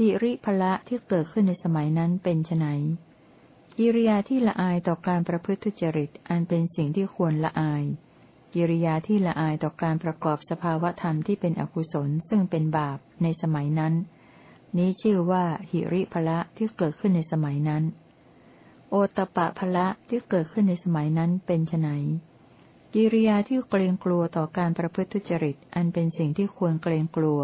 หิริภละที่เกิดขึ้นในสมัยนั้นเป็นไนกิริยาที่ละอายต่อการประพฤติทุจริตอันเป็นสิ่งที่ควรละอาย กิริยาที่ละอายต่อการประกอบสภาวธรรมที่เป็นอกุศลซึ่งเป็นบาปในสมัยนั้น นี้ชื่อว่าหิริภละที่เกิดขึ้นในสมัยนั้น โอตปะภละที่เกิดขึ้นในสมัยนั้นเป็นไนกิริยาที่เกรงกลัวต่อการประพฤติทุจริตอันเป็นสิ่งที่ควรเกรงกลัว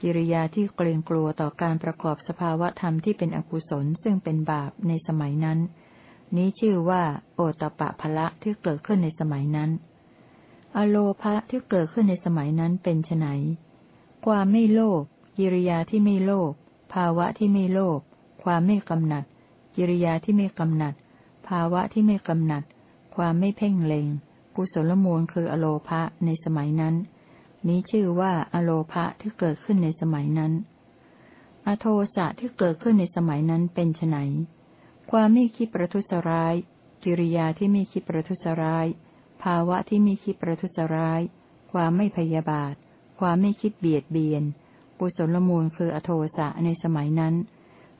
กิริยาที่เกรงกลัวต่อการประกอบสภาวะธรรมที่เป็นอกุศลซึ่งเป็นบาปในสมัยนั้น นี้ชื่อว่า โอตปะภละที่เกิดขึ้นในสมัยนั้น อโลภะที่เกิดขึ้นในสมัยนั้นเป็นไนความไม่โลภกิริยาที่ไม่โลภภาวะที่ไม่โลภความไม่กำหนัด กิริยาที่ไม่กำหนัด ภาวะที่ไม่กำหนัด ความไม่เพ่งเล็ง กุศลมูลคืออโลภะในสมัยนั้น นี้ชื่อว่าอโลภะที่เกิดขึ้นในสมัยนั้น อโทสะที่เกิดขึ้นในสมัยนั้นเป็นไนความไม่คิดประทุษร้าย กิริยาที่ไม่คิดประทุษร้าย ภาวะที่ไม่คิดประทุษร้าย ความไม่พยาบาท ความไม่คิดเบียดเบียน กุศลมูลคืออโทสะในสมัยนั้น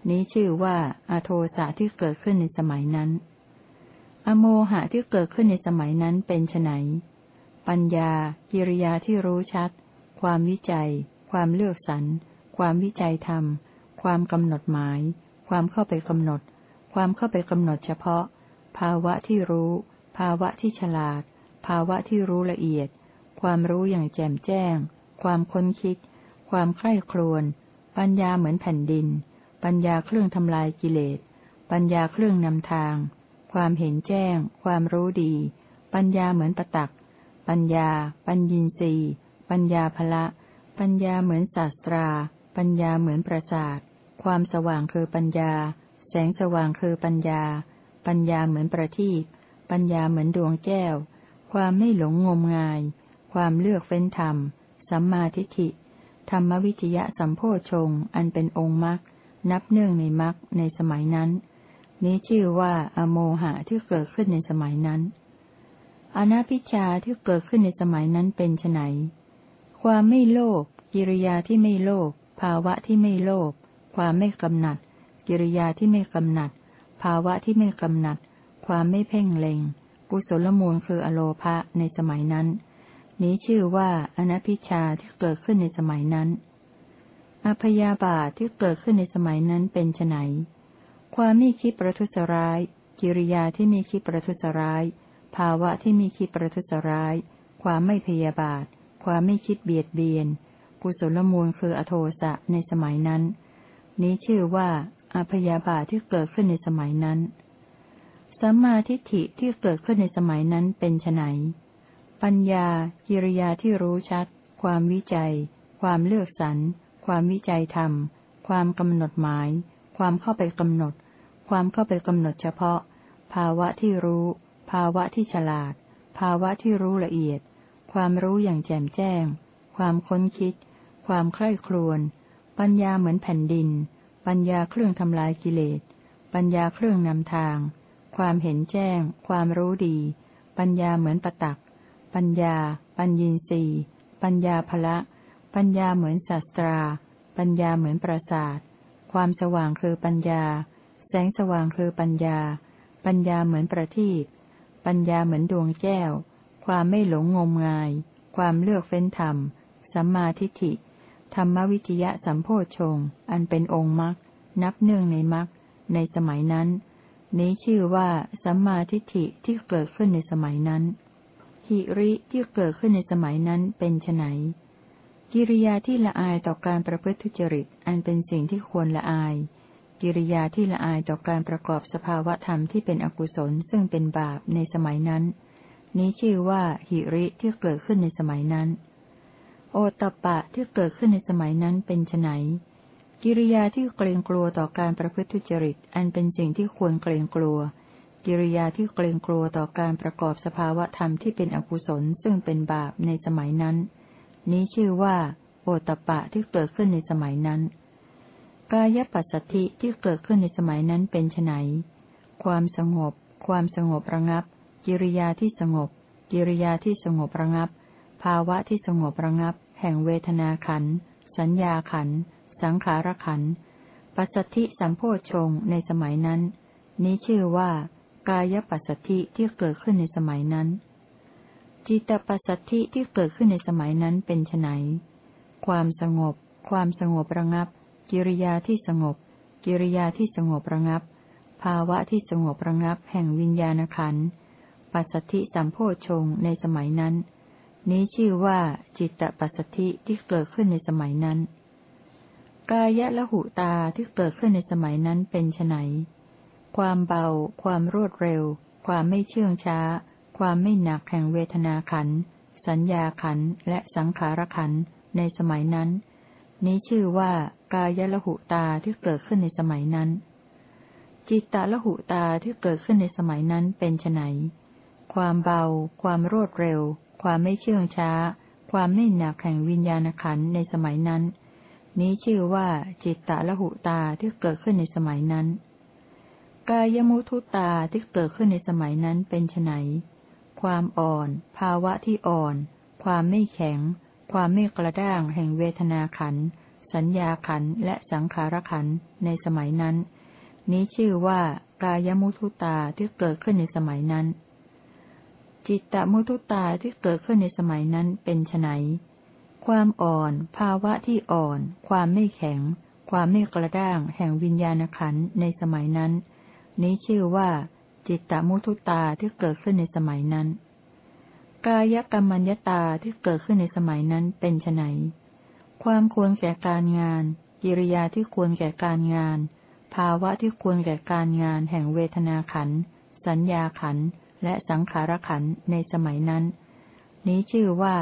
นี้ชื่อว่าอโทสะที่เกิดขึ้นในสมัยนั้น อโมหะที่เกิดขึ้นในสมัยนั้นเป็นไน ปัญญา กิริยาที่รู้ชัด ความวิจัย ความเลือกสรร ความวิจัยธรรม ความกำหนดหมาย ความเข้าไปกำหนด ความเข้าไปกำหนดเฉพาะ ภาวะที่รู้ ภาวะที่ฉลาด ภาวะที่รู้ละเอียด ความรู้อย่างแจ่มแจ้ง ความค้นคิด ความใคร่ครวญ ปัญญาเหมือนแผ่นดิน ปัญญาเครื่องทำลายกิเลส ปัญญาเครื่องนำทาง ความเห็นแจ้ง ความรู้ดี ปัญญาเหมือนประตัก ปัญญา ปัญญินรีปัญญาภละ ปัญญาเหมือนศาสตรา ปัญญาเหมือนประสาท ความสว่างคือปัญญา แสงสว่างคือปัญญา ปัญญาเหมือนประทีปปัญญาเหมือนดวงแก้ว ความไม่หลงงมงาย ความเลือกเฟ้นธรรม สัมมาทิฏฐิ ธรรมวิจยะสัมโพชง อันเป็นองค์มรรค นับเนื่องในมรรคในสมัยนั้น นี้ชื่อว่า อโมหะที่เกิดขึ้นในสมัยนั้น อนาพิชาที่เกิดขึ้นในสมัยนั้นเป็นไนความไม่โลภกิริยาที่ไม่โลภภาวะที่ไม่โลภความไม่กำหนัด กิริยาที่ไม่กำหนัด ภาวะที่ไม่กำหนัด ความไม่เพ่งเล็ง กุศลมูลคืออโลภะในสมัยนั้น นี้ชื่อว่าอนัพิชาที่เกิดขึ้นในสมัยนั้น อพยาบาทที่เกิดขึ้นในสมัยนั้นเป็นไนความไม่คิดประทุษร้าย กิริยาที่ไมีคิดประทุษร้าย ภาวะที่มีคิดประทุษร้าย ความไม่พยาบาท ความไม่คิดเบียดเบียน กุศลมูลคืออโทสะในสมัยนั้น นี้ชื่อว่าอพยาบาทที่เกิดขึ้นในสมัยนั้น สัมมาทิฏฐิที่เกิดขึ้นในสมัยนั้นเป็นไนปัญญากิริยาที่รู้ชัด ความวิจัย ความเลือกสรร ความวิจัยธรรม ความกำหนดหมาย ความเข้าไปกำหนด ความเข้าไปกำหนดเฉพาะ ภาวะที่รู้ ภาวะที่ฉลาด ภาวะที่รู้ละเอียด ความรู้อย่างแจ่มแจ้ง ความค้นคิด ความใคร่ครวญ ปัญญาเหมือนแผ่นดิน ปัญญาเครื่องทำลายกิเลส ปัญญาเครื่องนำทาง ความเห็นแจ้ง ความรู้ดี ปัญญาเหมือนประตัก ปัญญา ปัญญีสีปัญญาภละ ปัญญาเหมือนศาสตรา ปัญญาเหมือนประสาทความสว่างคือปัญญา แสงสว่างคือปัญญา ปัญญาเหมือนประทีป ปัญญาเหมือนดวงแก้ว ความไม่หลงงมงาย ความเลือกเฟ้นธรรม สัมมาทิฏฐิ ธรรมวิจยะสัมโพชง อันเป็นองค์มรรค นับเนื่องในมรรค ในสมัยนั้น นี้ชื่อว่าสัมมาทิฏฐิที่เกิดขึ้นในสมัยนั้น หิริที่เกิดขึ้นในสมัยนั้นเป็นไนกิริยาที่ละอายต่อการประพฤติทุจริต อันเป็นสิ่งที่ควรละอาย กิริยาที่ละอายต่อการประกอบสภาวะธรรมที่เป็นอกุศลซึ่งเป็นบาปในสมัยนั้น นี้ชื่อว่าหิริที่เกิดขึ้นในสมัยนั้น โอตปะที่เกิดขึ้นในสมัยนั้นเป็นไนกิริยาที่เกรงกลัวต่อการประพฤติทุจริต อันเป็นสิ่งที่ควรเกรงกลัว กิริยาที่เกรงกลัวต่อการประกอบสภาวะธรรมที่เป็นอกุศลซึ่งเป็นบาปในสมัยนั้น นี้ชื่อว่า โอตปะที่เกิดขึ้นในสมัยนั้น กายปัสสธิที่เกิดขึ้นในสมัยนั้นเป็นไนความสงบ ความสงบระงับ กิริยาที่สงบ กิริยาที่สงบระงับ ภาวะที่สงบระงับ แห่งเวทนาขัน สัญญาขัน สังขารขัน ปัสสธิสัมโพชงในสมัยนั้น นี้ชื่อว่า กายปัสสธิที่เกิดขึ้นในสมัยนั้น จิตปัสสธิที่เกิดขึ้นในสมัยนั้นเป็นไนความสงบ ความสงบระงับ กิริยาที่สงบ กิริยาที่สงบระงับ ภาวะที่สงบระงับแห่งวิญญาณขันธ์ปัสสธิสัมโพชงในสมัยนั้น นี้ชื่อว่าจิตตปัสสธิที่เกิดขึ้นในสมัยนั้น กายะละหุตาที่เกิดขึ้นในสมัยนั้นเป็นไนความเบา ความรวดเร็ว ความไม่เชื่องช้า ความไม่หนักแห่งเวทนาขัน สัญญาขันและสังขารขันในสมัยนั้น นี้ชื่อว่ากายละหุตาที่เกิดขึ้นในสมัยนั้น จิตตละหุตาที่เกิดขึ้นในสมัยนั้นเป็นไนความเบา ความรวดเร็ว ความไม่เชื่องช้า ความไม่หนักแห่งวิญญาณขันในสมัยนั้น นี้ชื่อว่าจิตตละหุตาที่เกิดขึ้นในสมัยนั้น กายมุทุตาที่เกิดขึ้นในสมัยนั้นเป็นไนความอ่อน ภาวะที่อ่อน ความไม่แข็ง ความไม่กระด้างแห่งเวทนาขัน สัญญาขันและสังขารขันในสมัยนั้น นี้ชื่อว่ากายมุทุตาที่เกิดขึ้นในสมัยนั้น จิตตมุทุตาที่เกิดขึ้นในสมัยนั้นเป็นไนความอ่อน ภาวะที่อ่อน ความไม่แข็ง ความไม่กระด้าง แห่งวิญญาณขันในสมัยนั้น นี้ชื่อว่า จิตตมุทุตาที่เกิดขึ้นในสมัยนั้น กายกรรมัญญตาที่เกิดขึ้นในสมัยนั้นเป็นไนความควรแก่การงาน กิริยาที่ควรแก่การงาน ภาวะที่ควรแก่การงานแห่งเวทนาขัน สัญญาขัน และสังขารขันในสมัยนั้น นี้ชื่อว่า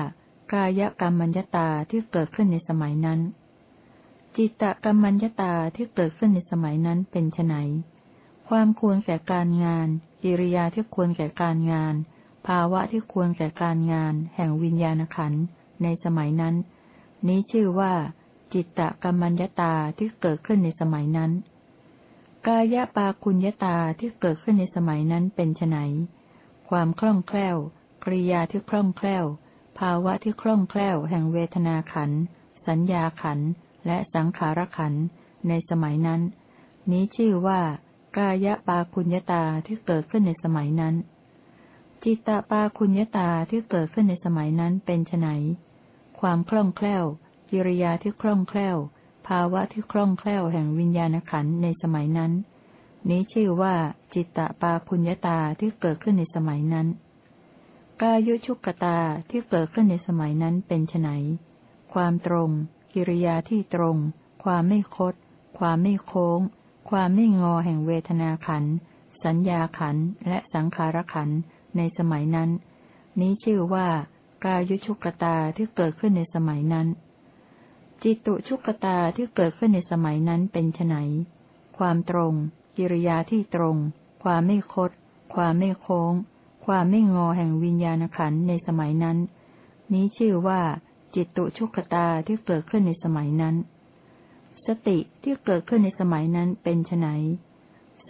กายกรรมัญญตาที่เกิดขึ้นในสมัยนั้น จิตตกรรมัญญตาที่เกิดขึ้นในสมัยนั้นเป็นไนความควรแก่การงาน กิริยาที่ควรแก่การงาน ภาวะที่ควรแก่การงาน แห่งวิญญาณขันในสมัยนั้น นี้ชื่อว่า จิตตกรรมัญญตาที่เกิดขึ้นในสมัยนั้น กายปาคุญญตาที่เกิดขึ้นในสมัยนั้นเป็นไนความคล่องแคล่วกริยาที่คล่องแคล่ว ภาวะที่คล่องแคล่ว แห่งเวทนาขันสัญญาขันและสังขารขันในสมัยนั้น นี้ชื่อว่ากายปาคุญญตาที่เกิดขึ้นในสมัยนั้น จิตตปาคุญญตาที่เกิดขึ้นในสมัยนั้นเป็นไนความคล่องแคล่ว กิริยาที่คล่องแคล่ว ภาวะที่คล่องแคล่วแห่งวิญญาณขันในสมัยนั้น นี้ชื่อว่าจิตตปาพุญญตาที่เกิดขึ้นในสมัยนั้น กายุชุกตาที่เกิดขึ้นในสมัยนั้นเป็นไนความตรง กิริยาที่ตรง ความไม่คด ความไม่โค้ง ความไม่งอแห่งเวทนาขัน สัญญาขันและสังขารขัน ในสมัยนั้น นี้ชื่อว่ากายุชุกตาที่เกิดขึ้นในสมัยนั้น จิตุชุกตาที่เกิดขึ้นในสมัยนั้นเป็นไนความตรง กิริยาที่ตรง ความไม่คด ความไม่โค้ง ความไม่งอแห่งวิญญาณขันในสมัยนั้น นี้ชื่อว่า จิตตุชุกตาที่เกิดขึ้นในสมัยนั้น สติที่เกิดขึ้นในสมัยนั้นเป็นไน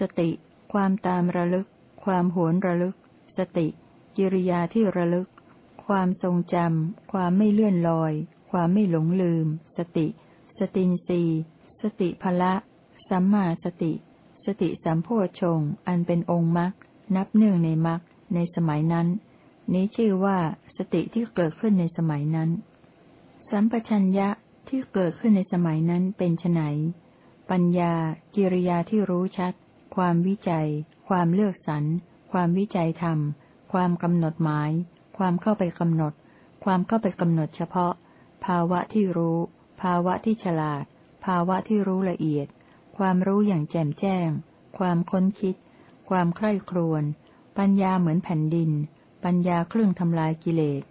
สติ ความตามระลึก ความหวนระลึก สติ กิริยาที่ระลึก ความทรงจำ ความไม่เลื่อนลอย ความไม่หลงลืม สติ สตินสีสติภละ สัมมาสติ สติสัมโพชง อันเป็นองค์มรรค นับเนื่งในมรรค ในสมัยนั้น นี้ชื่อว่าสติที่เกิดขึ้นในสมัยนั้น สัมปชัญญะที่เกิดขึ้นในสมัยนั้นเป็นไนปัญญา กิริยาที่รู้ชัด ความวิจัย ความเลือกสรร ความวิจัยธรรม ความกำหนดหมาย ความเข้าไปกำหนด ความเข้าไปกำหนดเฉพาะ ภาวะที่รู้ ภาวะที่ฉลาด ภาวะที่รู้ละเอียด ความรู้อย่างแจ่มแจ้ง ความค้นคิด ความใคร่ครวญ ปัญญาเหมือนแผ่นดิน ปัญญาเครื่องทำลายกิเลส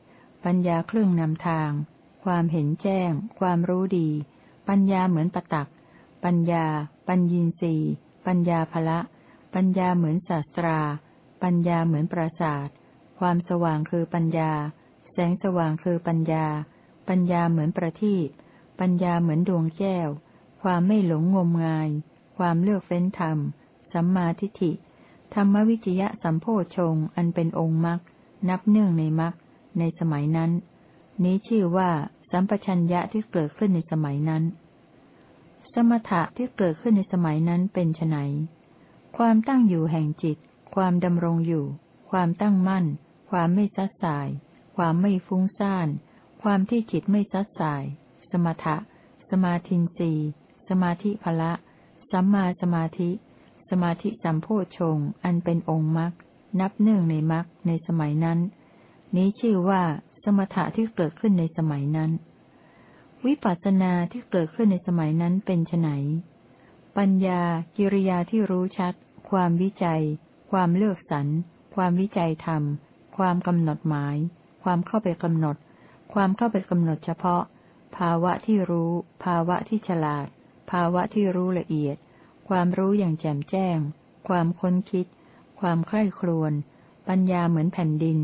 ปัญญาเครื่องนำทาง ความเห็นแจ้ง ความรู้ดี ปัญญาเหมือนปตัก ปัญญา ปัญญีสีปัญญาภละ ปัญญาเหมือนศาสตรา ปัญญาเหมือนปราศาสตร์ความสว่างคือปัญญา แสงสว่างคือปัญญา ปัญญาเหมือนประทีปปัญญาเหมือนดวงแก้ว ความไม่หลงงมงาย ความเลือกเฟ้นธรรม สัมมาทิฏฐิ ธรรมวิจยะสัมโพชงอันเป็นองค์มรรค นับเนื่องในมรรค ในสมัยนั้น นี้ชื่อว่าสัมปชัญญะที่เกิดขึ้นในสมัยนั้นสสมถะที่เกิดขึ้นในสมัยนั้นเป็นไนความตั้งอยู่แห่งจิต ความดำรงอยู่ ความตั้งมั่น ความไม่ซัดสาย ความไม่ฟุ้งซ่าน ความที่จิตไม่ซัดสาย สมถะ สมาธินรีสมาธิภละ สัมมาสมาธิ สมาธิสัมโพชง อันเป็นองค์มรรค นับเนื่องในมรรคในสมัยนั้น นี้ชื่อว่าสมถะที่เกิดขึ้นในสมัยนั้น วิปัสสนาที่เกิดขึ้นในสมัยนั้นเป็นไนปัญญากิริยาที่รู้ชัด ความวิจัย ความเลือกสรร ความวิจัยธรรม ความกำหนดหมาย ความเข้าไปกำหนด ความเข้าไปกำหนดเฉพาะ ภาวะที่รู้ ภาวะที่ฉลาด ภาวะที่รู้ละเอียด ความรู้อย่างแจ่มแจ้ง ความค้นคิด ความใคร่ครวญ ปัญญาเหมือนแผ่นดิน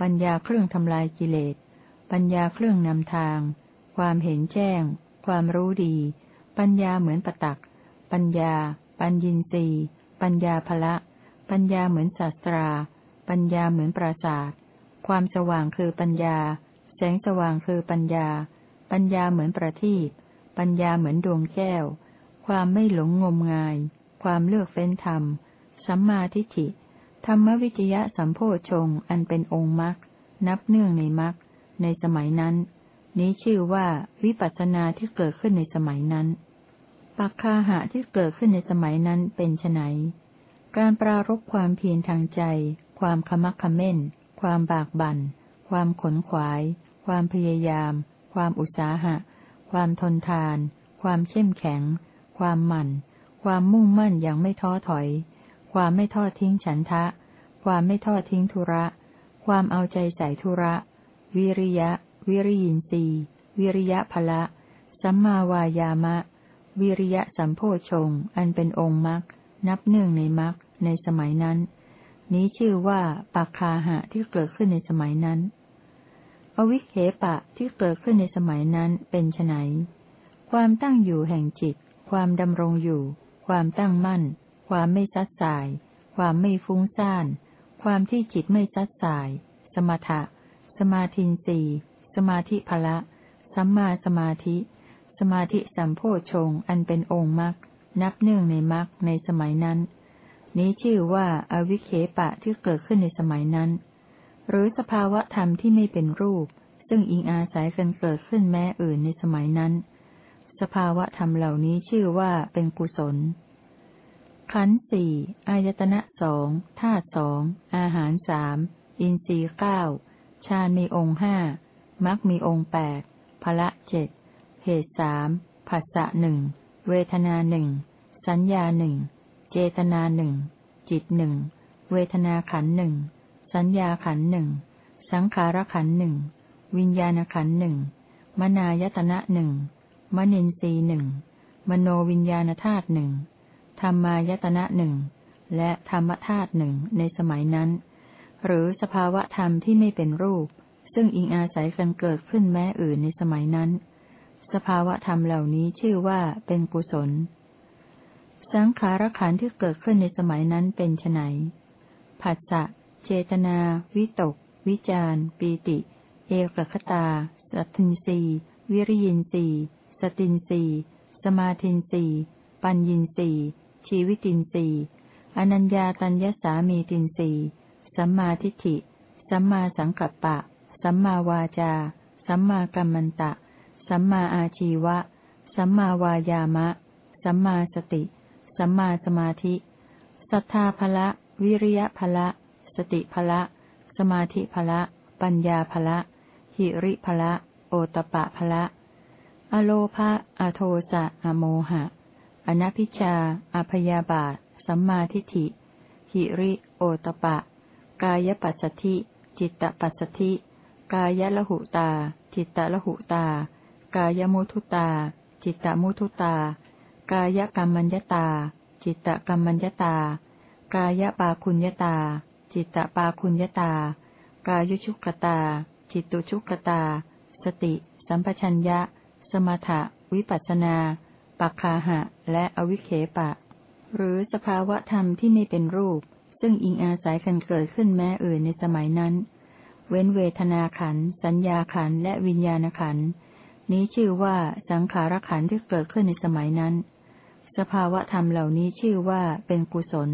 ปัญญาเครื่องทำลายกิเลส ปัญญาเครื่องนำทาง ความเห็นแจ้ง ความรู้ดี ปัญญาเหมือนประตัก ปัญญา ปัญญินรีปัญญาภละ ปัญญาเหมือนศาสตรา ปัญญาเหมือนปราศาสตร์ความสว่างคือปัญญา แสงสว่างคือปัญญา ปัญญาเหมือนประทีปปัญญาเหมือนดวงแก้ว ความไม่หลงงมงาย ความเลือกเฟ้นธรรม สัมมาทิฏฐิ ธรรมวิจยะสัมโพชงอันเป็นองค์มรรค นับเนื่องในมรรค ในสมัยนั้น นี้ชื่อว่าวิปัสสนาที่เกิดขึ้นในสมัยนั้น ปักคาหะที่เกิดขึ้นในสมัยนั้นเป็นไน การปรารบความเพียรทางใจ ความขมักขม้น ความบากบัน่น ความขนขวาย ความพยายาม ความอุตสาหะ ความทนทาน ความเข้มแข็ง ความหมั่น ความมุ่งมั่นอย่างไม่ท้อถอย ความไม่ทอดทิ้งฉันทะ ความไม่ทอดทิ้งธุระ ความเอาใจใส่ธุระ วิริยะ วิริยินทรีวิริยะภละ สัมมาวายามะ วิริยะสัมโพชง อันเป็นองค์มรรค นับเนื่องในมรรคในสมัยนั้น นี้ชื่อว่าปักคาหะที่เกิดขึ้นในสมัยนั้น อวิเคปะที่เกิดขึ้นในสมัยนั้นเป็นไนความตั้งอยู่แห่งจิต ความดำรงอยู่ ความตั้งมั่น ความไม่ซัดสาย ความไม่ฟุ้งซ่าน ความที่จิตไม่ซัดสาย สมถะ สมาธินสีสมาธิภละ สัมมาสมาธิ สมาธิสัมโพชงอันเป็นองค์มรรค นับเนื่องในมรรคในสมัยนั้น นี้ชื่อว่าอาวิเคปะที่เกิดขึ้นในสมัยนั้น หรือสภาวะธรรมที่ไม่เป็นรูป ซึ่งอิงอาศัยกันเกิดขึ้นแม้อื่นในสมัยนั้น สภาวะธรรมเหล่านี้ชื่อว่าเป็นกุศล ขันสี่อายตนะสองธาตุสองอาหารสามอินทรีย์เก้าฌานมีองค์ห้ามรรคมีองค์แปดพละเจ็ดเหตุสามผัสสะหนึ่ง เวทนาหนึ่ง สัญญาหนึ่ง เจตนาหนึ่ง จิตหนึ่ง เวทนาขันหนึ่ง สัญญาขันหนึ่ง สังขารขันหนึ่ง วิญญาณขันหนึ่ง มนายตนะหนึ่ง มนินทรีหนึ่ง มโนวิญญาณธาตุหนึ่ง ธรรมายตนะหนึ่ง และธรรมธาตุหนึ่งในสมัยนั้น หรือสภาวะธรรมที่ไม่เป็นรูป ซึ่งอิงอาศัยกันเกิดขึ้นแม้อื่นในสมัยนั้น สภาวะธรรมเหล่านี้ชื่อว่าเป็นกุศล สังขารขันธ์ที่เกิดขึ้นในสมัยนั้นเป็นไนผัสสะ เจตนา วิตก วิจารปีติ เอกคตา สัตทินรีวิริยินรีสตินรีสมาธินรีปัญญินรีชีวิตินรีอนัญญาตัญญสามีตินรีสัมมาทิฏฐิ สัมมาสังกัปปะ สัมมาวาจา สัมมากัมมันตะ สัมมาอาชีวะ สัมมาวายามะ สัมมาสติ สัมมาสมาธิศรัทธาภละ วิริยะภละ สติภละ สมาธิภละ ปัญญาภละ หิริภละ โอตปะภละ อโลภะอโทสะ อโมหะ อนัพิชาอพยาบาท สัมมาทิฏฐิ หิริ โอตปะ กายปัสสธิ จิตตปัสสธิ กายละหุตา จิตตละหุตา กายมุทุตา จิตตมุทุตา กายกรรมัญญตา จิตตกรรมัญญตา กายปาคุญญตา จิตตปาคุญญตา กายุชุกตา จิตตุชุกตา สติ สัมปชัญญะ สมถะ วิปัสนาปักคาหะ และอวิเคปะ หรือสภาวะธรรมที่ไม่เป็นรูป ซึ่งอิงอาศัยกันเกิดขึ้นแม้อื่นในสมัยนั้น เว้นเวทนาขัน สัญญาขันและวิญญาณขันธ์ นี้ชื่อว่าสังขารขันธ์ที่เกิดขึ้นในสมัยนั้น สภาวะธรรมเหล่านี้ชื่อว่าเป็นกุศล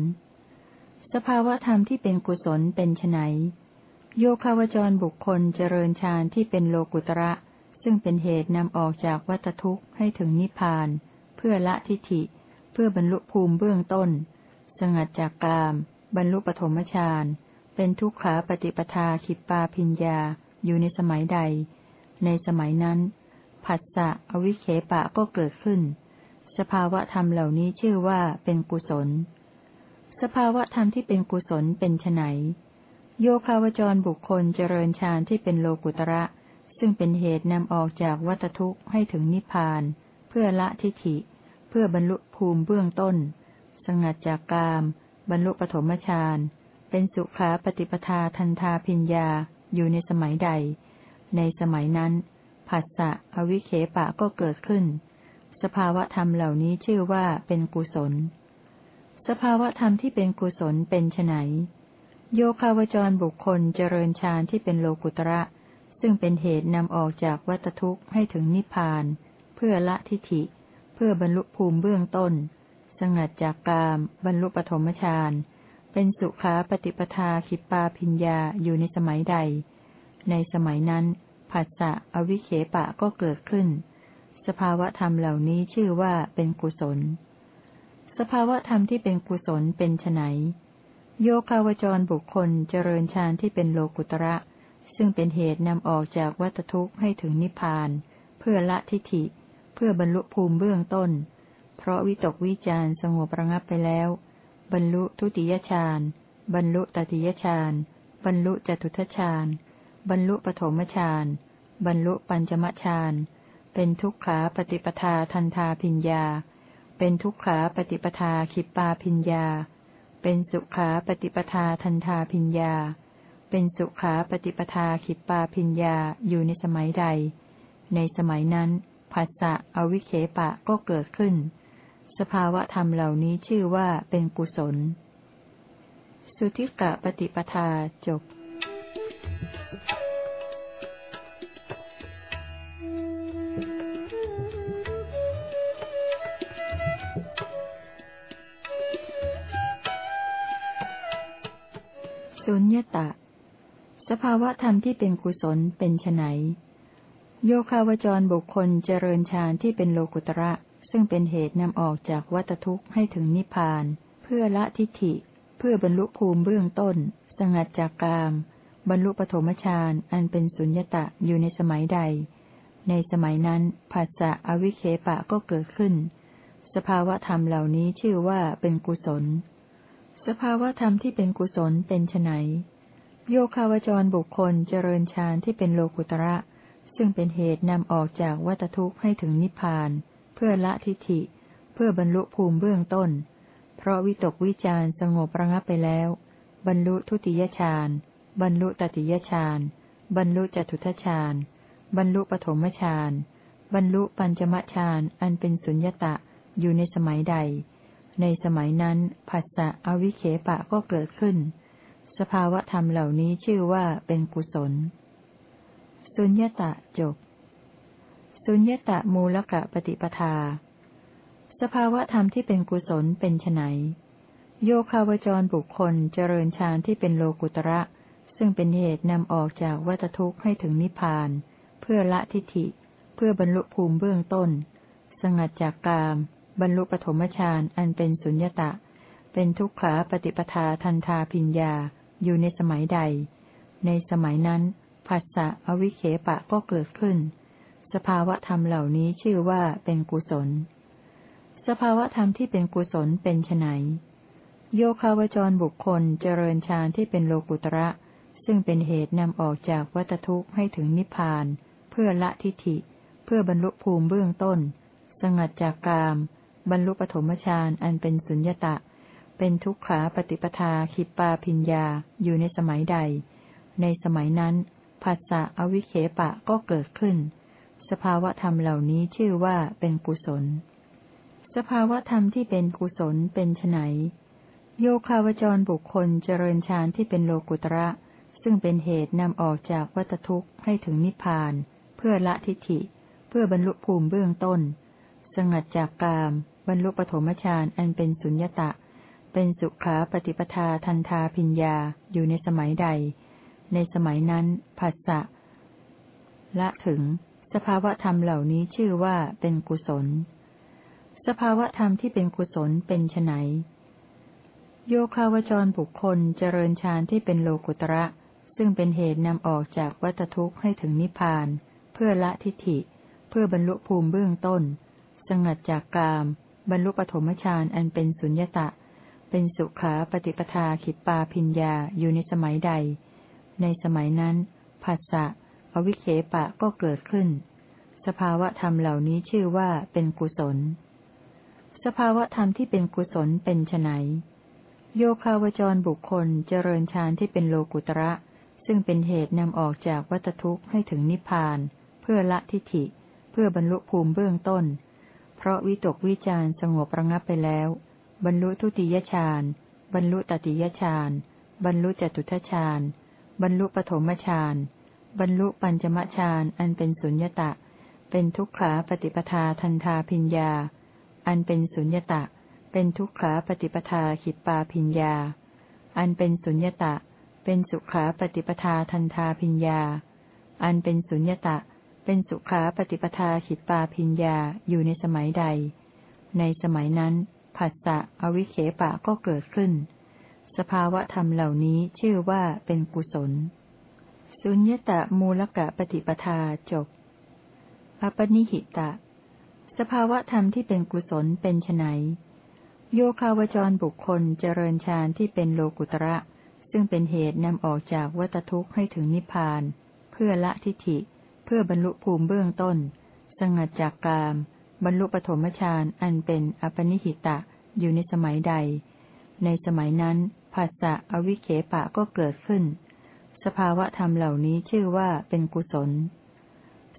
สภาวะธรรมที่เป็นกุศลเป็นไนโยคาวจรบุคคลเจริญฌานที่เป็นโลกุตระ ซึ่งเป็นเหตุนำออกจากวัตทุกข์ให้ถึงนิพพาน เพื่อละทิฏฐิ เพื่อบรรลุภูมิเบื้องต้น สงัดจากกาม บรรลุปฐมฌานเป็นทุกขาปฏิปทาขิปปาพิญญาอยู่ในสมัยใด ในสมัยนั้น ผัสสะอวิเคปะก็เกิดขึ้น สภาวะธรรมเหล่านี้ชื่อว่าเป็นกุศล สภาวะธรรมที่เป็นกุศลเป็นไนโยคาวจรบุคคลเจริญฌานที่เป็นโลกุตระ ซึ่งเป็นเหตุนำออกจากวัตทุกข์ให้ถึงนิพพาน เพื่อละทิฏฐิ เพื่อบรรลุภูมิเบื้องต้น สงัดจากกาม บรรลุปฐมฌานเป็นสุขาปฏิปทาทันทาพิญญาอยู่ในสมัยใด ในสมัยนั้น ผัสสะอวิเคปะก็เกิดขึ้น สภาวะธรรมเหล่านี้ชื่อว่าเป็นกุศล สภาวะธรรมที่เป็นกุศลเป็นไนโยคาวจรบุคคลเจริญฌานที่เป็นโลกุตระ ซึ่งเป็นเหตุนำออกจากวัตทุกข์ให้ถึงนิพพาน เพื่อละทิฏฐิ เพื่อบรรลุภูมิเบื้องต้น สงัดจากกาม บรรลุปฐมฌานเป็นสุขาปฏิปทาขิปปาพิญญาอยู่ในสมัยใด ในสมัยนั้น ผัสสะอวิเคปะก็เกิดขึ้น สภาวะธรรมเหล่านี้ชื่อว่าเป็นกุศล สภาวะธรรมที่เป็นกุศลเป็นไนโยคาวจรบุคคลเจริญฌานที่เป็นโลกุตระ ซึ่งเป็นเหตุนำออกจากวัตทุกข์ให้ถึงนิพพาน เพื่อละทิฏฐิ เพื่อบรรลุภูมิเบื้องต้น เพราะวิตกวิจารสงบระงับไปแล้ว บรรลุทุติยฌานบรรลุตติยฌานบรรลุจตุทฌาน บรรลุปฐมฌาน บรรลุปัญจมฌาน เป็นทุกขาปฏิปทาทันทาพิญญา เป็นทุกขาปฏิปทาขิปปาพิญญา เป็นสุขาปฏิปทาทันทาพิญญา เป็นสุขาปฏิปทาขิปปาพิญญาอยู่ในสมัยใด ในสมัยนั้นภัสสะอวิเคปะก็เกิดขึ้น สภาวะธรรมเหล่านี้ชื่อว่าเป็นกุศล สุทิกะปฏิปทาจบ ภาวะธรรมที่เป็นกุศลเป็นไนโยคาวจรบุคคลเจริญฌานที่เป็นโลกุตระ ซึ่งเป็นเหตุนำออกจากวัตทุกข์ให้ถึงนิพพาน เพื่อละทิฏฐิ เพื่อบรรลุภูมิเบื้องต้น สงัดจากกาม บรรลุปฐมฌานอันเป็นสุญญตะอยู่ในสมัยใด ในสมัยนั้นภาษะอวิเคปะก็เกิดขึ้น สภาวะธรรมเหล่านี้ชื่อว่าเป็นกุศล สภาวะธรรมที่เป็นกุศลเป็นไน โยคาวจรบุคคลเจริญฌานที่เป็นโลกุตระ ซึ่งเป็นเหตุนำออกจากวัตทุกข์ให้ถึงนิพพาน เพื่อละทิฏฐิ เพื่อบรรลุภูมิเบื้องต้น เพราะวิตกวิจารสงบระงับไปแล้ว บรรลุทุติยฌานบรรลุตติยฌานบรรลุจตุทัชฌานบรรลุปฐมฌานบรรลุปัญจมฌานอันเป็นสุญญตะอยู่ในสมัยใด ในสมัยนั้นผัสสะอวิเคปะก็เกิดขึ้น สภาวะธรรมเหล่านี้ชื่อว่าเป็นกุศล สุญญตะจบ สุญญตะมูลกะปฏิปทา สภาวะธรรมที่เป็นกุศลเป็นไนโยคาวจรบุคคลเจริญฌานที่เป็นโลกุตระ ซึ่งเป็นเหตุนำออกจากวัตทุกข์ให้ถึงนิพพาน เพื่อละทิฏฐิ เพื่อบรรลุภูมิเบื้องต้น สงัดจากกาม บรรลุปฐมฌานอันเป็นสุญญตะ เป็นทุกขาปฏิปทาทันทาพิญญา อยู่ในสมัยใด ในสมัยนั้นผัสสะอวิเคปะก็เกิดขึ้น สภาวะธรรมเหล่านี้ชื่อว่าเป็นกุศล สภาวะธรรมที่เป็นกุศลเป็นไนโยคาวจรบุคคลเจริญฌานที่เป็นโลกุตระ ซึ่งเป็นเหตุนำออกจากวัตทุกข์ให้ถึงนิพพาน เพื่อละทิฏฐิ เพื่อบรรลุภูมิเบื้องต้น สงัดจากกาม บรรลุปฐมฌานอันเป็นสุญญตะ เป็นทุกขาปฏิปทาขิปปาพิญญาอยู่ในสมัยใด ในสมัยนั้นผัสสะอวิเคปะก็เกิดขึ้น สภาวะธรรมเหล่านี้ชื่อว่าเป็นกุศล สภาวะธรรมที่เป็นกุศลเป็นไนโยคาวจรบุคคลเจริญฌานที่เป็นโลกุตระ ซึ่งเป็นเหตุนำออกจากวัตทุกข์ให้ถึงนิพพาน เพื่อละทิฏฐิ เพื่อบรรลุภูมิเบื้องต้น สงัดจากกาม บรรลุปฐมฌานอันเป็นสุญญตะ เป็นสุขาปฏิปทาทันทาพิญญาอยู่ในสมัยใด ในสมัยนั้นผัสสะละถึง สภาวะธรรมเหล่านี้ชื่อว่าเป็นกุศล สภาวะธรรมที่เป็นกุศลเป็นไนโยคาวจรบุคคลเจริญฌานที่เป็นโลกุตระ ซึ่งเป็นเหตุนำออกจากวัฏทุกข์ให้ถึงนิพพาน เพื่อละทิฏฐิ เพื่อบรรลุภูมิเบื้องต้น สงัดจากกาม บรรลุปฐมฌานอันเป็นสุญญตะ เป็นสุขาปฏิปทาขิปปาพิญญาอยู่ในสมัยใด ในสมัยนั้นผัสสะอวิเคปะก็เกิดขึ้น สภาวะธรรมเหล่านี้ชื่อว่าเป็นกุศล สภาวะธรรมที่เป็นกุศลเป็นไนโยคาวจรบุคคลเจริญฌานที่เป็นโลกุตระ ซึ่งเป็นเหตุนำออกจากวัฏทุกข์ให้ถึงนิพพาน เพื่อละทิฏฐิ เพื่อบรรลุภูมิเบื้องต้น เพราะวิตกวิจารสงบระงับไปแล้ว บรรลุทุติยฌาน บรรลุตติยฌาน บรรลุจตุทฌาน บรรลุปฐมฌาน บรรลุปัญจมฌานอันเป็นสุญญตะ เป็นทุกขาปฏิปทาทันทาพิญญา อันเป็นสุญญตะ เป็นทุกขาปฏิปทาขิปปาพิญญา อันเป็นสุญญตะ เป็นสุขาปฏิปทาทันทาพิญญา อันเป็นสุญญตะ เป็นสุขาปฏิปทาขิปปาพิญญาอยู่ในสมัยใด ในสมัยนั้น ผัสสะอวิเคปะก็เกิดขึ้น สภาวะธรรมเหล่านี้ชื่อว่าเป็นกุศล สุญญตะมูลกะปฏิปทาจบอปนิหิตะ สภาวะธรรมที่เป็นกุศลเป็นไนโยคาวจรบุคคลเจริญฌานที่เป็นโลกุตระ ซึ่งเป็นเหตุนำออกจากวัตทุกข์ให้ถึงนิพพาน เพื่อละทิฏฐิ เพื่อบรรลุภูมิเบื้องต้น สงัดจากกาม บรรลุปฐมฌานอันเป็นอปนิหิตะ อยู่ในสมัยใด ในสมัยนั้นภาษะอวิเคปะก็เกิดขึ้น สภาวะธรรมเหล่านี้ชื่อว่าเป็นกุศล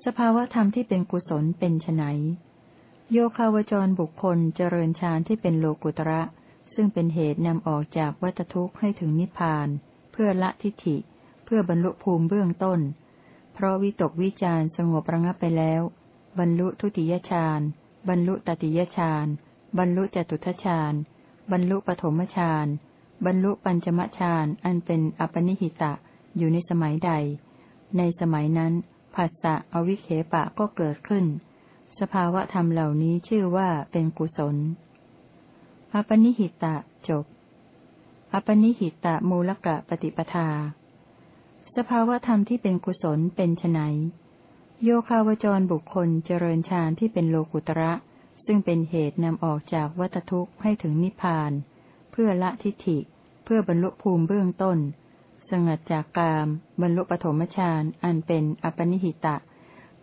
สภาวะธรรมที่เป็นกุศลเป็นไนโยคาวจรบุคคลเจริญฌานที่เป็นโลกุตระ ซึ่งเป็นเหตุนำออกจากวัฏทุกข์ให้ถึงนิพพาน เพื่อละทิฏฐิ เพื่อบรรลุภูมิเบื้องต้น เพราะวิตกวิจารสงบระงับไปแล้ว บรรลุทุติยฌานบรรลุตติยฌาน บรรลุจตุทฌานบรรลุปฐมฌานบรรลุปัญจมฌานอันเป็นอปนิหิตะอยู่ในสมัยใด ในสมัยนั้นผัสสะอวิเคปะก็เกิดขึ้น สภาวะธรรมเหล่านี้ชื่อว่าเป็นกุศล อปนิหิตะจบ อปนิหิตะมูลกะปฏิปทา สภาวะธรรมที่เป็นกุศลเป็นไนโยคาวจรบุคคลเจริญฌานที่เป็นโลกุตระ ซึ่งเป็นเหตุนำออกจากวัตทุกข์ให้ถึงนิพพาน เพื่อละทิฏฐิ เพื่อบรรลุภูมิเบื้องต้น สงัดจากกาม บรรลุปฐมฌานอันเป็นอปนิหิตะ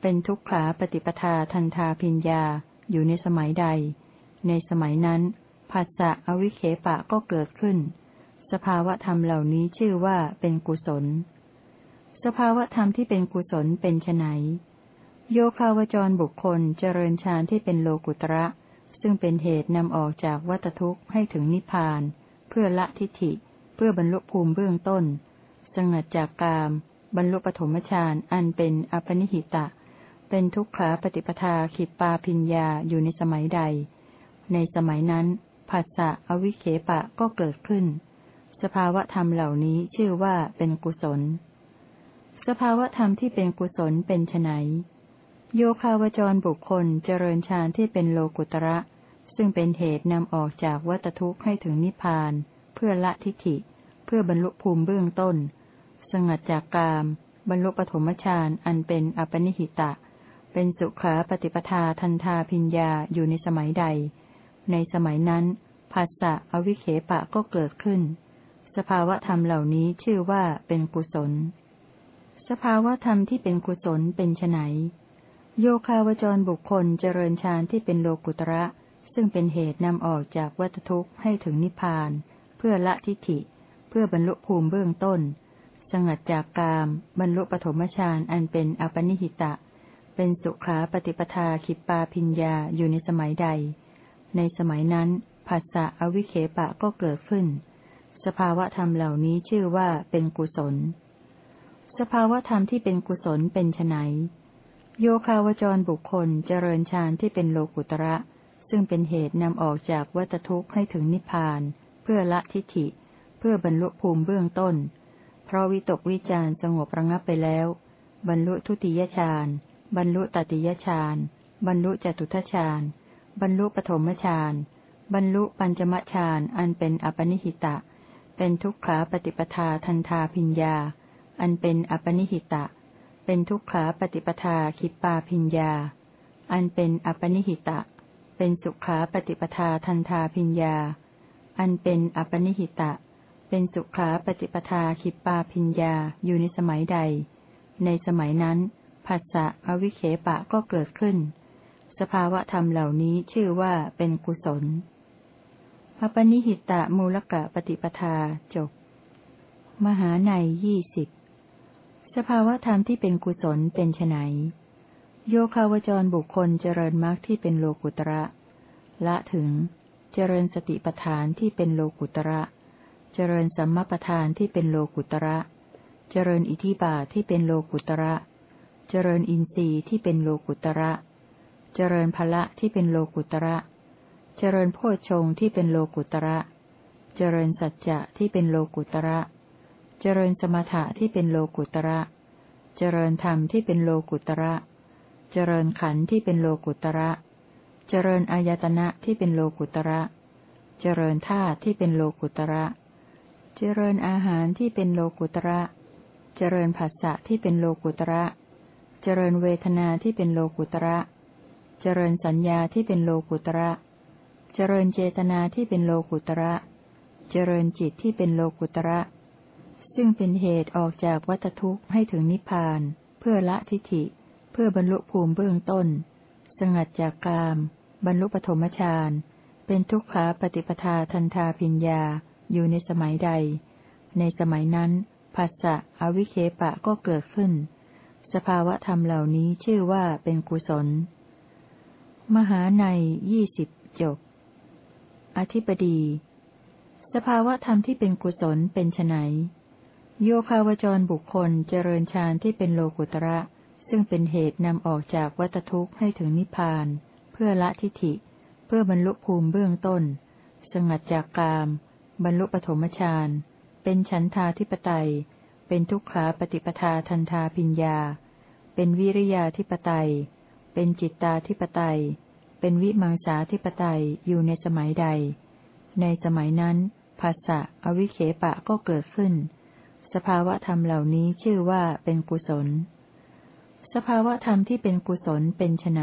เป็นทุกขาปฏิปทาทันทาพิญญาอยู่ในสมัยใด ในสมัยนั้นผัสสะอวิเคปะก็เกิดขึ้น สภาวะธรรมเหล่านี้ชื่อว่าเป็นกุศล สภาวะธรรมที่เป็นกุศลเป็นไน โยคาวจรบุคคลเจริญฌานที่เป็นโลกุตระ ซึ่งเป็นเหตุนำออกจากวัตทุกข์ให้ถึงนิพพาน เพื่อละทิฏฐิ เพื่อบรรลุภูมิเบื้องต้น สงัดจากกาม บรรลุปฐมฌานอันเป็นอปนิหิตะ เป็นทุกขาปฏิปทาขิปปาพิญญาอยู่ในสมัยใด ในสมัยนั้นผัสสะอวิเคปะก็เกิดขึ้น สภาวะธรรมเหล่านี้ชื่อว่าเป็นกุศล สภาวะธรรมที่เป็นกุศลเป็นไน โยคาวจรบุคคลเจริญฌานที่เป็นโลกุตระ ซึ่งเป็นเหตุนำออกจากวัตทุกข์ให้ถึงนิพพาน เพื่อละทิฏฐิ เพื่อบรรลุภูมิเบื้องต้น สงัดจากกาม บรรลุปฐมฌานอันเป็นอปนิหิตะ เป็นสุขาปฏิปทาทันทาพิญญาอยู่ในสมัยใด ในสมัยนั้นภาษะอวิเคปะก็เกิดขึ้น สภาวะธรรมเหล่านี้ชื่อว่าเป็นกุศล สภาวะธรรมที่เป็นกุศลเป็นไน โยคาวจรบุคคลเจริญฌานที่เป็นโลกุตระ ซึ่งเป็นเหตุนำออกจากวัฏทุกข์ให้ถึงนิพพาน เพื่อละทิฏฐิ เพื่อบรรลุภูมิเบื้องต้น สงัดจากกาม บรรลุปฐมฌานอันเป็นอปนิหิตะ เป็นสุขาปฏิปทาขิปปาพิญญาอยู่ในสมัยใด ในสมัยนั้นภาษะอวิเคปะก็เกิดขึ้น สภาวะธรรมเหล่านี้ชื่อว่าเป็นกุศล สภาวะธรรมที่เป็นกุศลเป็นไน โยคาวจรบุคคลเจริญฌานที่เป็นโลกุตระ ซึ่งเป็นเหตุนำออกจากวัฏทุกข์ให้ถึงนิพพาน เพื่อละทิฏฐิ เพื่อบรรลุภูมิเบื้องต้น เพราะวิตกวิจารสงบระงับไปแล้ว บรรลุทุติยฌานบรรลุตติยฌานบรรลุจตุทัชฌานบรรลุปฐมฌานบรรลุปัญจมฌานอันเป็นอปนิหิตะ เป็นทุกขาปฏิปทาทันทาพิญญา อันเป็นอปนิหิตะ เป็นทุกขาปฏิปทาคิปปาพิญญา อันเป็นอปนิหิตะ เป็นสุขาปฏิปทาทันทาพิญญา อันเป็นอปนิหิตะ เป็นสุขาปฏิปทาคิปปาพิญญาอยู่ในสมัยใด ในสมัยนั้นภาษะอวิเคปะก็เกิดขึ้น สภาวะธรรมเหล่านี้ชื่อว่าเป็นกุศลอปนิหิตะมูลกะปฏิปทาจบ มหาในยี่สิบ สภาวะธรรมที่เป็นกุศลเป็นไนโยคาวจรบุคคลเจริญมรรคที่เป็นโลกุตระละถึง เจริญสติปัฏฐานที่เป็นโลกุตระ เจริญสัมมาปัฏฐานที่เป็นโลกุตระ เจริญอิทิบาทที่เป็นโลกุตระ เจริญอินทรีย์ที่เป็นโลกุตระ เจริญพละที่เป็นโลกุตระ เจริญโพชงที่เป็นโลกุตระ เจริญสัจจะที่เป็นโลกุตระเจริญสมถะที่เป็นโลกุตระ เจริญธรรมที่เป็นโลกุตระ เจริญขันธ์ที่เป็นโลกุตระ เจริญอายตนะที่เป็นโลกุตระ เจริญธาตุที่เป็นโลกุตระ เจริญอาหารที่เป็นโลกุตระ เจริญผัสสะที่เป็นโลกุตระ เจริญเวทนาที่เป็นโลกุตระ เจริญสัญญาที่เป็นโลกุตระ เจริญเจตนาที่เป็นโลกุตระ เจริญจิตที่เป็นโลกุตระ ซึ่งเป็นเหตุออกจากวัฏทุกข์ให้ถึงนิพพาน เพื่อละทิฏฐิ เพื่อบรรลุภูมิเบื้องต้น สงัดจากกาม บรรลุปฐมฌาน เป็นทุกขาปฏิปทาทันทาพิญญา อยู่ในสมัยใด ในสมัยนั้นภาษะอวิเคปะก็เกิดขึ้น สภาวะธรรมเหล่านี้ชื่อว่าเป็นกุศล มหาในยี่สิบจบ อธิปดี สภาวะธรรมที่เป็นกุศลเป็นไน โยคาวจรบุคคลเจริญฌานที่เป็นโลกุตระ ซึ่งเป็นเหตุนำออกจากวัฏทุกข์ให้ถึงนิพพาน เพื่อละทิฏฐิ เพื่อบรรลุภูมิเบื้องต้น สงัดจากกาม บรรลุปฐมฌานเป็นฉันทาธิปไตย เป็นทุกขาปฏิปทาทันทาพิญญา เป็นวิริยาธิปไตย เป็นจิตตาธิปไตย เป็นวิมังสาธิปไตยอยู่ในสมัยใด ในสมัยนั้นภาษะอวิเคปะก็เกิดขึ้น สภาวะธรรมเหล่านี้ชื่อว่าเป็นกุศล สภาวะธรรมที่เป็นกุศลเป็นไน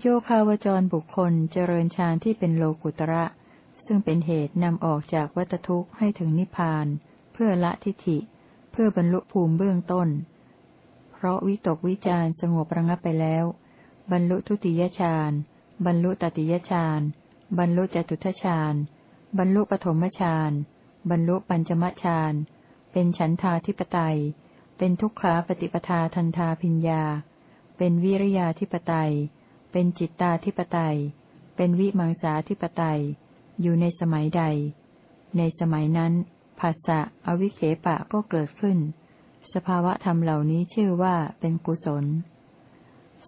โยคาวจรบุคคลเจริญฌานที่เป็นโลกุตระ ซึ่งเป็นเหตุนำออกจากวัฏทุกข์ให้ถึงนิพพาน เพื่อละทิฏฐิ เพื่อบรรลุภูมิเบื้องต้น เพราะวิตกวิจารสงบระงับไปแล้ว บรรลุทุติยฌานบรรลุตติยฌานบรรลุจตุทฌานบรรลุปฐมฌานบรรลุปัญจมฌาน เป็นฉันทาธิปไตย เป็นทุกขาปฏิปทาทันทาพิญญา เป็นวิริยาธิปไตย เป็นจิตตาธิปไตย เป็นวิมังสาธิปไตย อยู่ในสมัยใด ในสมัยนั้นภาษะอวิเคปะก็เกิดขึ้น สภาวะธรรมเหล่านี้ชื่อว่าเป็นกุศล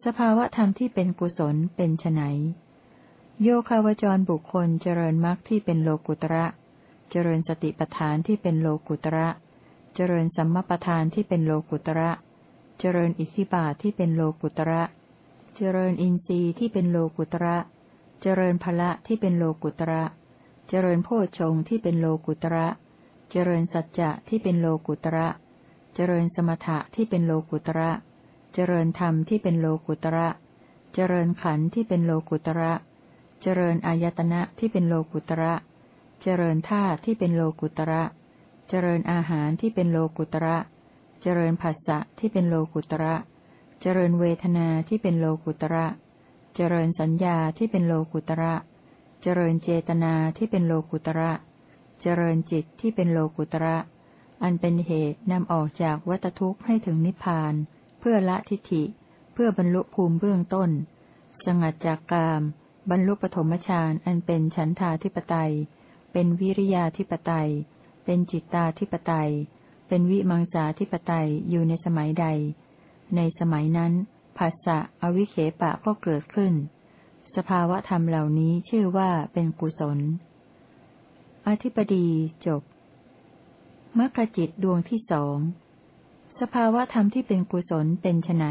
สภาวะธรรมที่เป็นกุศลเป็นไนโยคาวจรบุคคลเจริญมรรคที่เป็นโลกุตระ เจริญสติปัฏฐานที่เป็นโลกุตระ เจริญสัมมาประธานที่เป็นโลกุตระ เจริญอิสิบาทที่เป็นโลกุตระ เจริญอินทรีย์ที่เป็นโลกุตระ เจริญพละที่เป็นโลกุตระ เจริญโพชงที่เป็นโลกุตระ เจริญสัจจะที่เป็นโลกุตระ เจริญสมถะที่เป็นโลกุตระ เจริญธรรมที่เป็นโลกุตระ เจริญขันธ์ที่เป็นโลกุตระ เจริญอายตนะที่เป็นโลกุตระ เจริญธาตุที่เป็นโลกุตระเจริญอาหารที่เป็นโลกุตระ เจริญผัสสะที่เป็นโลกุตระ เจริญเวทนาที่เป็นโลกุตระ เจริญสัญญาที่เป็นโลกุตระ เจริญเจตนาที่เป็นโลกุตระ เจริญจิตที่เป็นโลกุตระ อันเป็นเหตุนำออกจากวัฏทุกข์ให้ถึงนิพพาน เพื่อละทิฏฐิ เพื่อบรรลุภูมิเบื้องต้น สงัดจากกาม บรรลุปฐมฌานอันเป็นฉันทาธิปไตย เป็นวิริยาธิปไตย เป็นจิตตาธิปไตย เป็นวิมังสาธิปไตยอยู่ในสมัยใด ในสมัยนั้นภาษะอวิเคปะก็เกิดขึ้น สภาวะธรรมเหล่านี้ชื่อว่าเป็นกุศล อธิปดีจบมรรคจิตดวงที่สอง สภาวะธรรมที่เป็นกุศลเป็นไน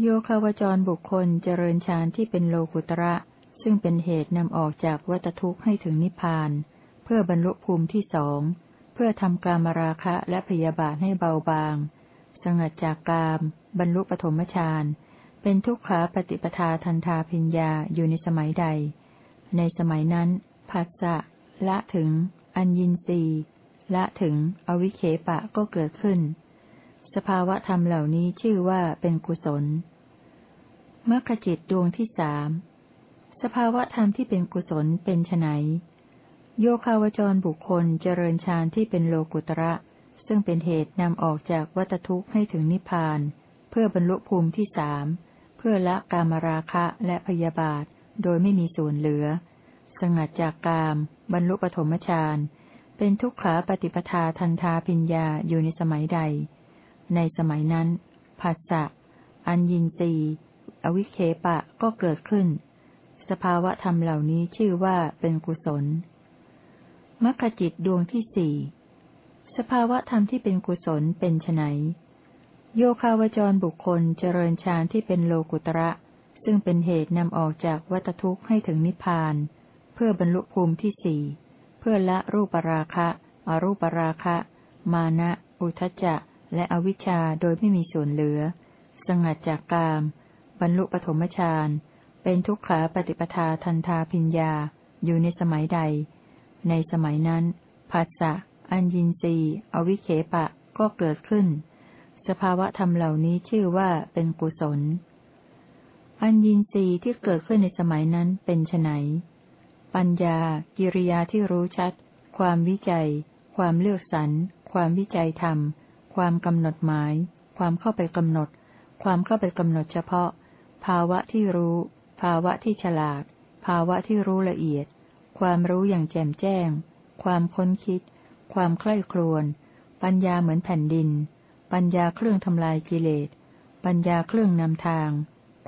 โยคาวจรบุคคลเจริญฌานที่เป็นโลกุตระ ซึ่งเป็นเหตุนำออกจากวัตทุกข์ให้ถึงนิพพาน พื่อบรรลุภูมิที่สอง เพื่อทำกามราคะและพยาบาทให้เบาบาง สงัดจากกาม บรรลุปฐมฌาน เป็นทุกขาปฏิปทาทันทาพิญญาอยู่ในสมัยใด ในสมัยนั้นภัสสะละถึง อัญญินรีละถึง อวิเคปะก็เกิดขึ้น สภาวะธรรมเหล่านี้ชื่อว่าเป็นกุศลมรรคจิตดวงที่สามสภาวะธรรมที่เป็นกุศลเป็นไน โยคาวจรบุคคลเจริญฌานที่เป็นโลกุตระ ซึ่งเป็นเหตุนำออกจากวัตทุกข์ให้ถึงนิพพาน เพื่อบรรลุภูมิที่สามเพื่อละกามราคะและพยาบาท โดยไม่มีส่วนเหลือ สงัดจากกาม บรรลุปฐมฌานเป็นทุกขาปฏิปทาทันทาพิญญาอยู่ในสมัยใด ในสมัยนั้นผัสสะอัญญินรีอวิเคปะก็เกิดขึ้น สภาวะธรรมเหล่านี้ชื่อว่าเป็นกุศล มรรคจิตดวงที่สี่สภาวะธรรมที่เป็นกุศลเป็นไนโยคาวจรบุคคลเจริญฌานที่เป็นโลกุตระ ซึ่งเป็นเหตุนำออกจากวัตทุกข์ให้ถึงนิพพาน เพื่อบรรลุภูมิที่สี่เพื่อละรูปราคะ อรูปราคะ มานะ อุทจจะ และอวิชชาโดยไม่มีส่วนเหลือ สงัดจากกาม บรรลุปฐมฌานเป็นทุกขาปฏิปทาทันทาพิญญาอยู่ในสมัยใด ในสมัยนั้นภัสสะ อัญญินรีอวิเคปะ ก็เกิดขึ้น สภาวะธรรมเหล่านี้ชื่อว่าเป็นกุศล อัญญินรีที่เกิดขึ้นในสมัยนั้นเป็นไนปัญญา กิริยาที่รู้ชัด ความวิจัย ความเลือกสรร ความวิจัยธรรม ความกำหนดหมาย ความเข้าไปกำหนด ความเข้าไปกำหนดเฉพาะ ภาวะที่รู้ ภาวะที่ฉลาด ภาวะที่รู้ละเอียด ความรู้อย่างแจ่มแจ้ง ความค้นคิด ความใคร่ครวญ ปัญญาเหมือนแผ่นดิน ปัญญาเครื่องทำลายกิเลส ปัญญาเครื่องนำทาง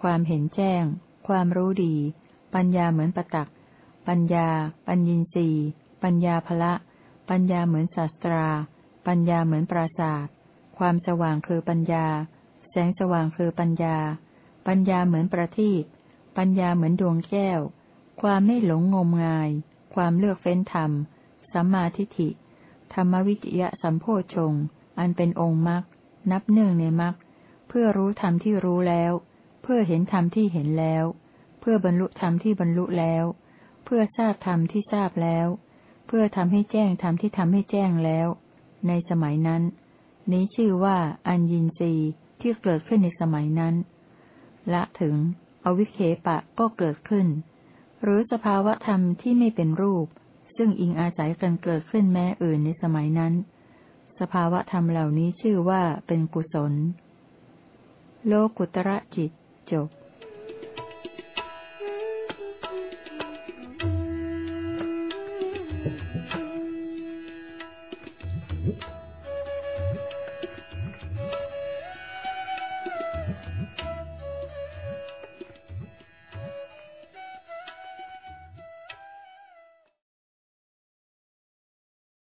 ความเห็นแจ้ง ความรู้ดี ปัญญาเหมือนประตัก ปัญญา ปัญญินรีปัญญาภละ ปัญญาเหมือนศาสตรา ปัญญาเหมือนปราศาสตร์ความสว่างคือปัญญา แสงสว่างคือปัญญา ปัญญาเหมือนประทีปปัญญาเหมือนดวงแก้ว ความไม่หลงงมงาย ความเลือกเฟ้นธรรม สัมมาทิฏฐิ ธรรมวิจยะสัมโพชง อันเป็นองค์มรรค นับเนื่องในมรรค เพื่อรู้ธรรมที่รู้แล้ว เพื่อเห็นธรรมที่เห็นแล้ว เพื่อบรรลุธรรมที่บรรลุแล้ว เพื่อทราบธรรมที่ทราบแล้ว เพื่อทำให้แจ้งธรรมที่ทำให้แจ้งแล้ว ในสมัยนั้น นี้ชื่อว่าอัญญินรีที่เกิดขึ้นในสมัยนั้น ละถึง อวิเคปะก็เกิดขึ้น หรือสภาวะธรรมที่ไม่เป็นรูป ซึ่งอิงอาศัยกันเกิดขึ้นแม้อื่นในสมัยนั้น สภาวะธรรมเหล่านี้ชื่อว่าเป็นกุศล โลกุตระจิตจบ